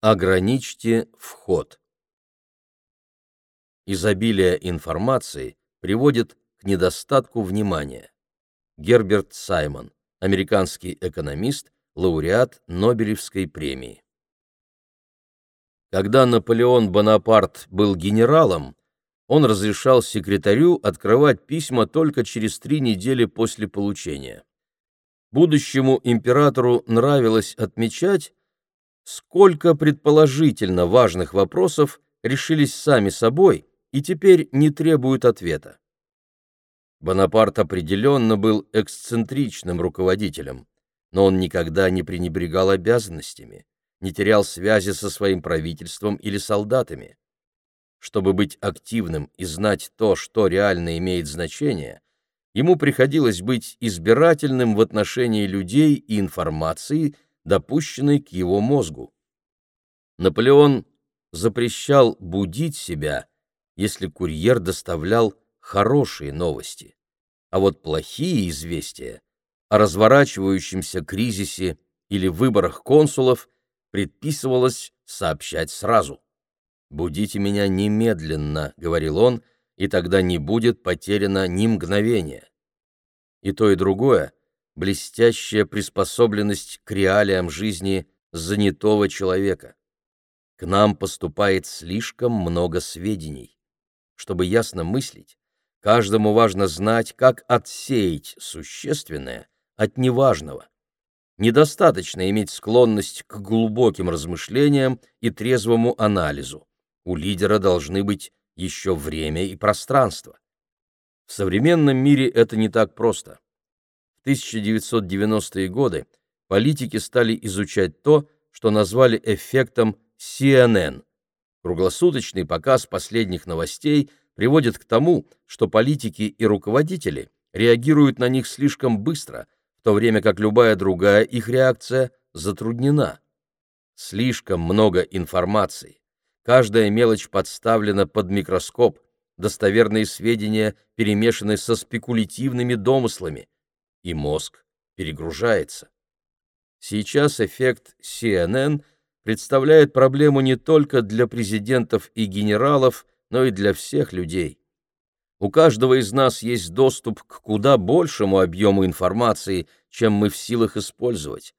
Ограничьте вход. Изобилие информации приводит к недостатку внимания. Герберт Саймон, американский экономист, лауреат Нобелевской премии. Когда Наполеон Бонапарт был генералом, он разрешал секретарю открывать письма только через три недели после получения. Будущему императору нравилось отмечать, сколько предположительно важных вопросов решились сами собой и теперь не требуют ответа. Бонапарт определенно был эксцентричным руководителем, но он никогда не пренебрегал обязанностями, не терял связи со своим правительством или солдатами. Чтобы быть активным и знать то, что реально имеет значение, ему приходилось быть избирательным в отношении людей и информации, допущенной к его мозгу. Наполеон запрещал будить себя, если курьер доставлял хорошие новости, а вот плохие известия о разворачивающемся кризисе или выборах консулов предписывалось сообщать сразу. «Будите меня немедленно», — говорил он, — «и тогда не будет потеряно ни мгновения». И то, и другое — блестящая приспособленность к реалиям жизни занятого человека. К нам поступает слишком много сведений. Чтобы ясно мыслить, каждому важно знать, как отсеять существенное от неважного. Недостаточно иметь склонность к глубоким размышлениям и трезвому анализу у лидера должны быть еще время и пространство. В современном мире это не так просто. В 1990-е годы политики стали изучать то, что назвали эффектом CNN. Круглосуточный показ последних новостей приводит к тому, что политики и руководители реагируют на них слишком быстро, в то время как любая другая их реакция затруднена. Слишком много информации, Каждая мелочь подставлена под микроскоп, достоверные сведения перемешаны со спекулятивными домыслами, и мозг перегружается. Сейчас эффект CNN представляет проблему не только для президентов и генералов, но и для всех людей. У каждого из нас есть доступ к куда большему объему информации, чем мы в силах использовать.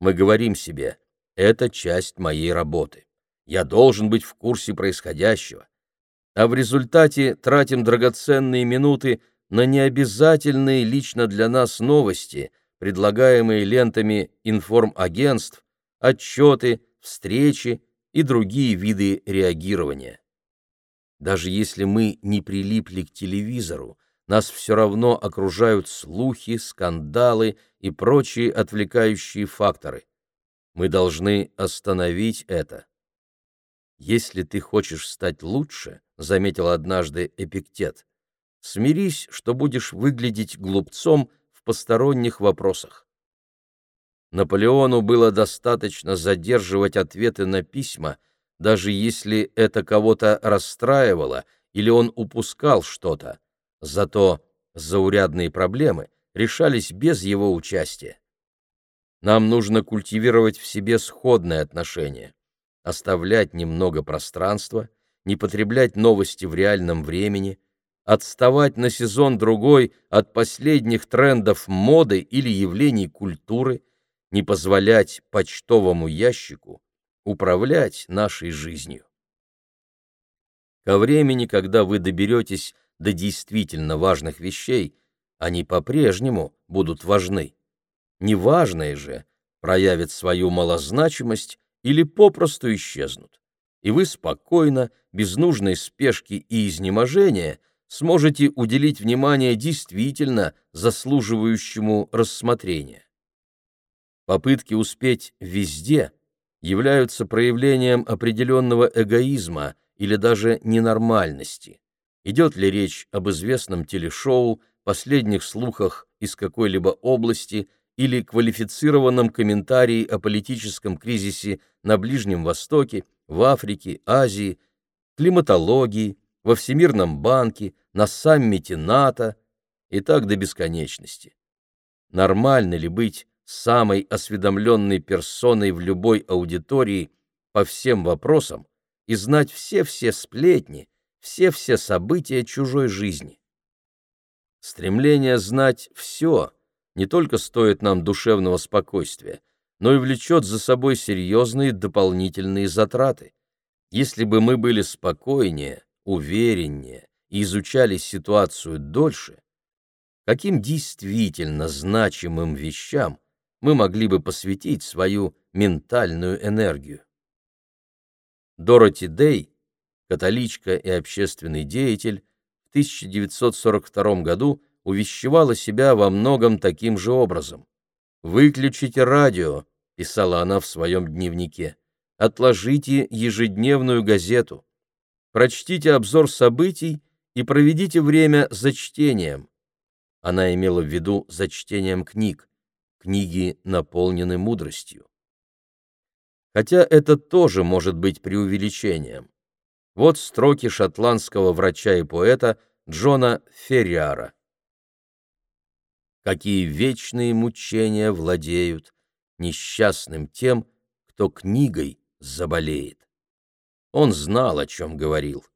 Мы говорим себе «это часть моей работы» я должен быть в курсе происходящего. А в результате тратим драгоценные минуты на необязательные лично для нас новости, предлагаемые лентами информагентств, отчеты, встречи и другие виды реагирования. Даже если мы не прилипли к телевизору, нас все равно окружают слухи, скандалы и прочие отвлекающие факторы. Мы должны остановить это. «Если ты хочешь стать лучше», — заметил однажды Эпиктет, — «смирись, что будешь выглядеть глупцом в посторонних вопросах». Наполеону было достаточно задерживать ответы на письма, даже если это кого-то расстраивало или он упускал что-то. Зато заурядные проблемы решались без его участия. Нам нужно культивировать в себе сходное отношение оставлять немного пространства, не потреблять новости в реальном времени, отставать на сезон-другой от последних трендов моды или явлений культуры, не позволять почтовому ящику управлять нашей жизнью. Ко времени, когда вы доберетесь до действительно важных вещей, они по-прежнему будут важны. Неважные же проявят свою малозначимость или попросту исчезнут, и вы спокойно, без нужной спешки и изнеможения, сможете уделить внимание действительно заслуживающему рассмотрения. Попытки успеть везде являются проявлением определенного эгоизма или даже ненормальности. Идет ли речь об известном телешоу, последних слухах из какой-либо области или квалифицированном комментарии о политическом кризисе на Ближнем Востоке, в Африке, Азии, климатологии, во Всемирном банке, на саммите НАТО и так до бесконечности. Нормально ли быть самой осведомленной персоной в любой аудитории, по всем вопросам и знать все-все сплетни, все-все события чужой жизни. Стремление знать все не только стоит нам душевного спокойствия, но и влечет за собой серьезные дополнительные затраты. Если бы мы были спокойнее, увереннее и изучали ситуацию дольше, каким действительно значимым вещам мы могли бы посвятить свою ментальную энергию. Дороти Дей, католичка и общественный деятель, в 1942 году увещевала себя во многом таким же образом. «Выключите радио», — писала она в своем дневнике, — «отложите ежедневную газету, прочтите обзор событий и проведите время за чтением». Она имела в виду за чтением книг. Книги наполнены мудростью. Хотя это тоже может быть преувеличением. Вот строки шотландского врача и поэта Джона Ферриара какие вечные мучения владеют несчастным тем, кто книгой заболеет. Он знал, о чем говорил.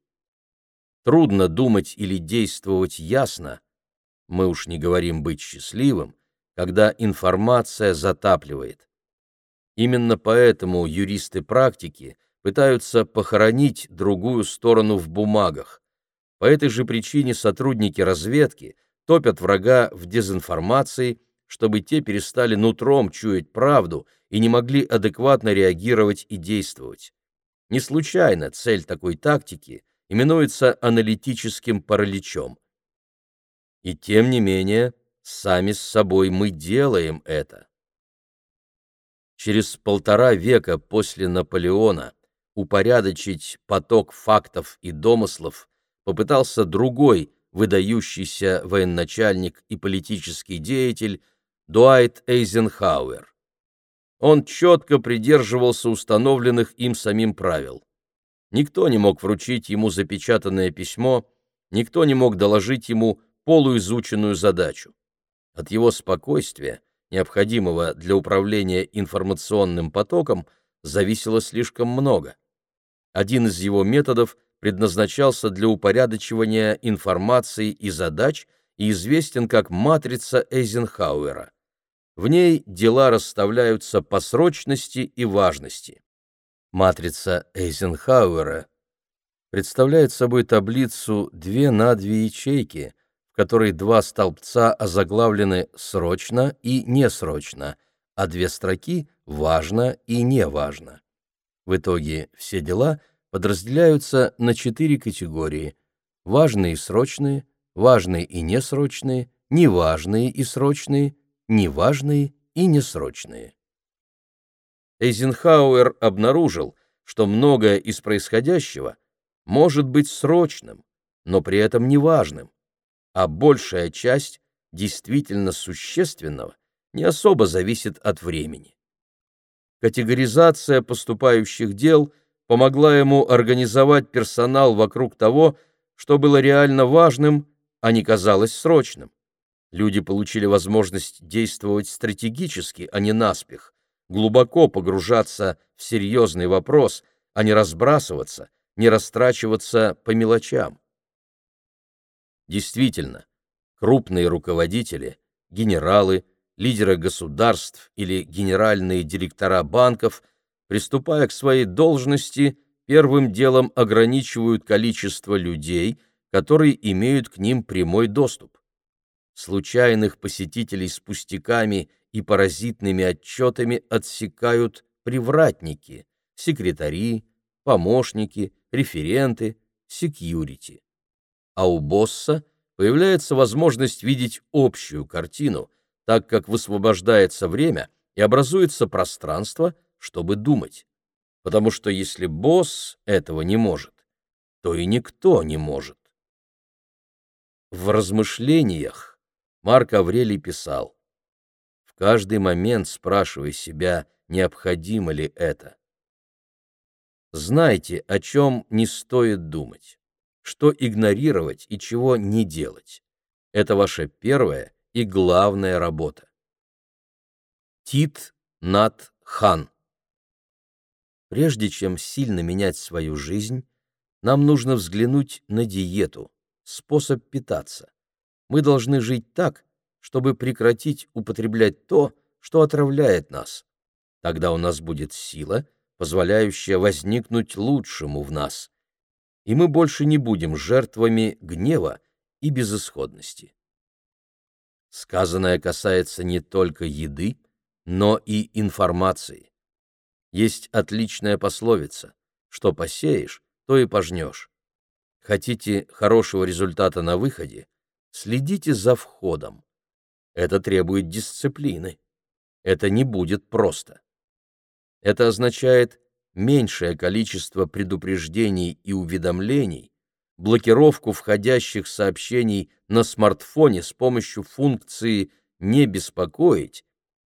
Трудно думать или действовать ясно, мы уж не говорим быть счастливым, когда информация затапливает. Именно поэтому юристы практики пытаются похоронить другую сторону в бумагах. По этой же причине сотрудники разведки топят врага в дезинформации, чтобы те перестали нутром чуять правду и не могли адекватно реагировать и действовать. Не случайно цель такой тактики именуется аналитическим параличом. И тем не менее, сами с собой мы делаем это. Через полтора века после Наполеона упорядочить поток фактов и домыслов попытался другой выдающийся военачальник и политический деятель Дуайт Эйзенхауэр. Он четко придерживался установленных им самим правил. Никто не мог вручить ему запечатанное письмо, никто не мог доложить ему полуизученную задачу. От его спокойствия, необходимого для управления информационным потоком, зависело слишком много. Один из его методов предназначался для упорядочивания информации и задач и известен как матрица Эйзенхауэра. В ней дела расставляются по срочности и важности. Матрица Эйзенхауэра представляет собой таблицу 2 на 2 ячейки, в которой два столбца озаглавлены «срочно» и «несрочно», а две строки «важно» и «неважно». В итоге все дела – подразделяются на четыре категории – важные и срочные, важные и несрочные, неважные и срочные, неважные и несрочные. Эйзенхауэр обнаружил, что многое из происходящего может быть срочным, но при этом неважным, а большая часть действительно существенного не особо зависит от времени. Категоризация поступающих дел – помогла ему организовать персонал вокруг того, что было реально важным, а не казалось срочным. Люди получили возможность действовать стратегически, а не наспех, глубоко погружаться в серьезный вопрос, а не разбрасываться, не растрачиваться по мелочам. Действительно, крупные руководители, генералы, лидеры государств или генеральные директора банков – приступая к своей должности, первым делом ограничивают количество людей, которые имеют к ним прямой доступ. Случайных посетителей с пустяками и паразитными отчетами отсекают привратники, секретари, помощники, референты, секьюрити. А у босса появляется возможность видеть общую картину, так как высвобождается время и образуется пространство, чтобы думать. Потому что если босс этого не может, то и никто не может. В размышлениях Марк Аврелий писал, «В каждый момент спрашивай себя, необходимо ли это. Знайте, о чем не стоит думать, что игнорировать и чего не делать. Это ваша первая и главная работа. Тит Нат Хан Прежде чем сильно менять свою жизнь, нам нужно взглянуть на диету, способ питаться. Мы должны жить так, чтобы прекратить употреблять то, что отравляет нас. Тогда у нас будет сила, позволяющая возникнуть лучшему в нас, и мы больше не будем жертвами гнева и безысходности. Сказанное касается не только еды, но и информации. Есть отличная пословица «что посеешь, то и пожнешь». Хотите хорошего результата на выходе, следите за входом. Это требует дисциплины. Это не будет просто. Это означает меньшее количество предупреждений и уведомлений, блокировку входящих сообщений на смартфоне с помощью функции «не беспокоить»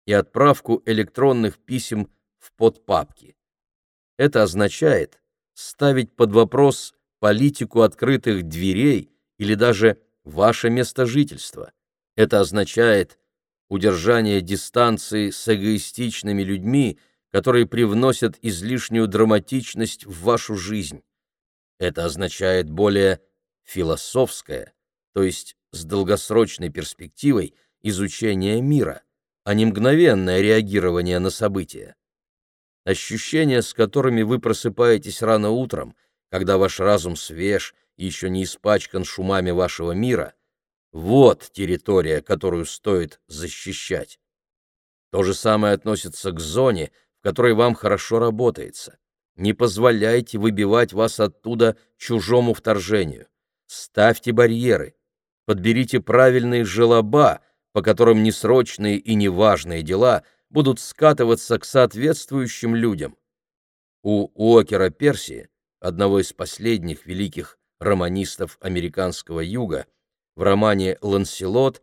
и отправку электронных писем в подпапки. Это означает ставить под вопрос политику открытых дверей или даже ваше место жительства. Это означает удержание дистанции с эгоистичными людьми, которые привносят излишнюю драматичность в вашу жизнь. Это означает более философское, то есть с долгосрочной перспективой изучение мира, а не мгновенное реагирование на события. Ощущения, с которыми вы просыпаетесь рано утром, когда ваш разум свеж и еще не испачкан шумами вашего мира, вот территория, которую стоит защищать. То же самое относится к зоне, в которой вам хорошо работается. Не позволяйте выбивать вас оттуда чужому вторжению. Ставьте барьеры. Подберите правильные желоба, по которым несрочные и неважные дела будут скатываться к соответствующим людям. У Уокера Перси, одного из последних великих романистов американского юга, в романе «Ланселот»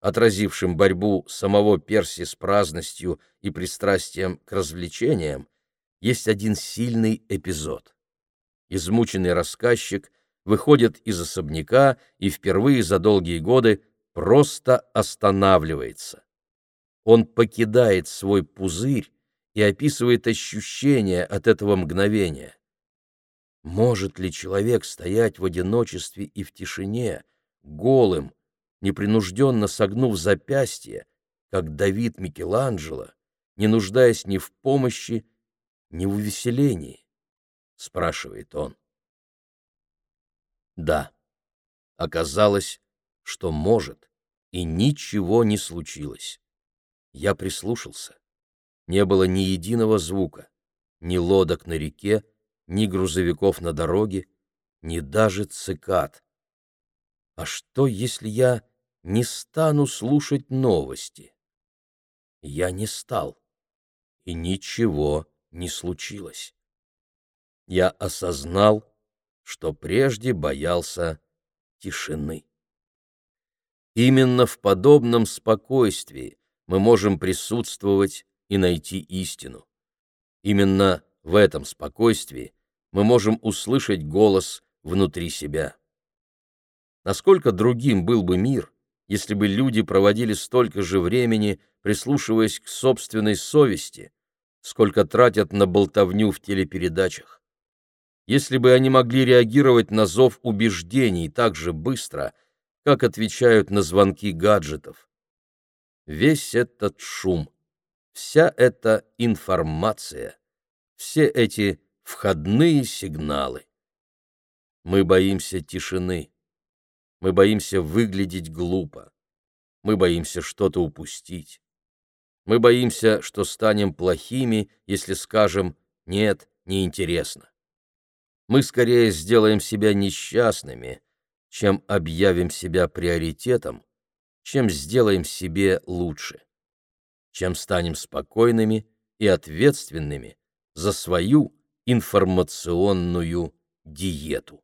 отразившим борьбу самого Перси с праздностью и пристрастием к развлечениям, есть один сильный эпизод. Измученный рассказчик выходит из особняка и впервые за долгие годы просто останавливается. Он покидает свой пузырь и описывает ощущения от этого мгновения. Может ли человек стоять в одиночестве и в тишине, голым, непринужденно согнув запястье, как Давид Микеланджело, не нуждаясь ни в помощи, ни в увеселении? — спрашивает он. Да, оказалось, что может, и ничего не случилось. Я прислушался. Не было ни единого звука, ни лодок на реке, ни грузовиков на дороге, ни даже цикад. А что, если я не стану слушать новости? Я не стал, и ничего не случилось. Я осознал, что прежде боялся тишины. Именно в подобном спокойствии мы можем присутствовать и найти истину. Именно в этом спокойствии мы можем услышать голос внутри себя. Насколько другим был бы мир, если бы люди проводили столько же времени, прислушиваясь к собственной совести, сколько тратят на болтовню в телепередачах. Если бы они могли реагировать на зов убеждений так же быстро, как отвечают на звонки гаджетов. Весь этот шум, вся эта информация, все эти входные сигналы. Мы боимся тишины. Мы боимся выглядеть глупо. Мы боимся что-то упустить. Мы боимся, что станем плохими, если скажем «нет, неинтересно». Мы скорее сделаем себя несчастными, чем объявим себя приоритетом, чем сделаем себе лучше, чем станем спокойными и ответственными за свою информационную диету.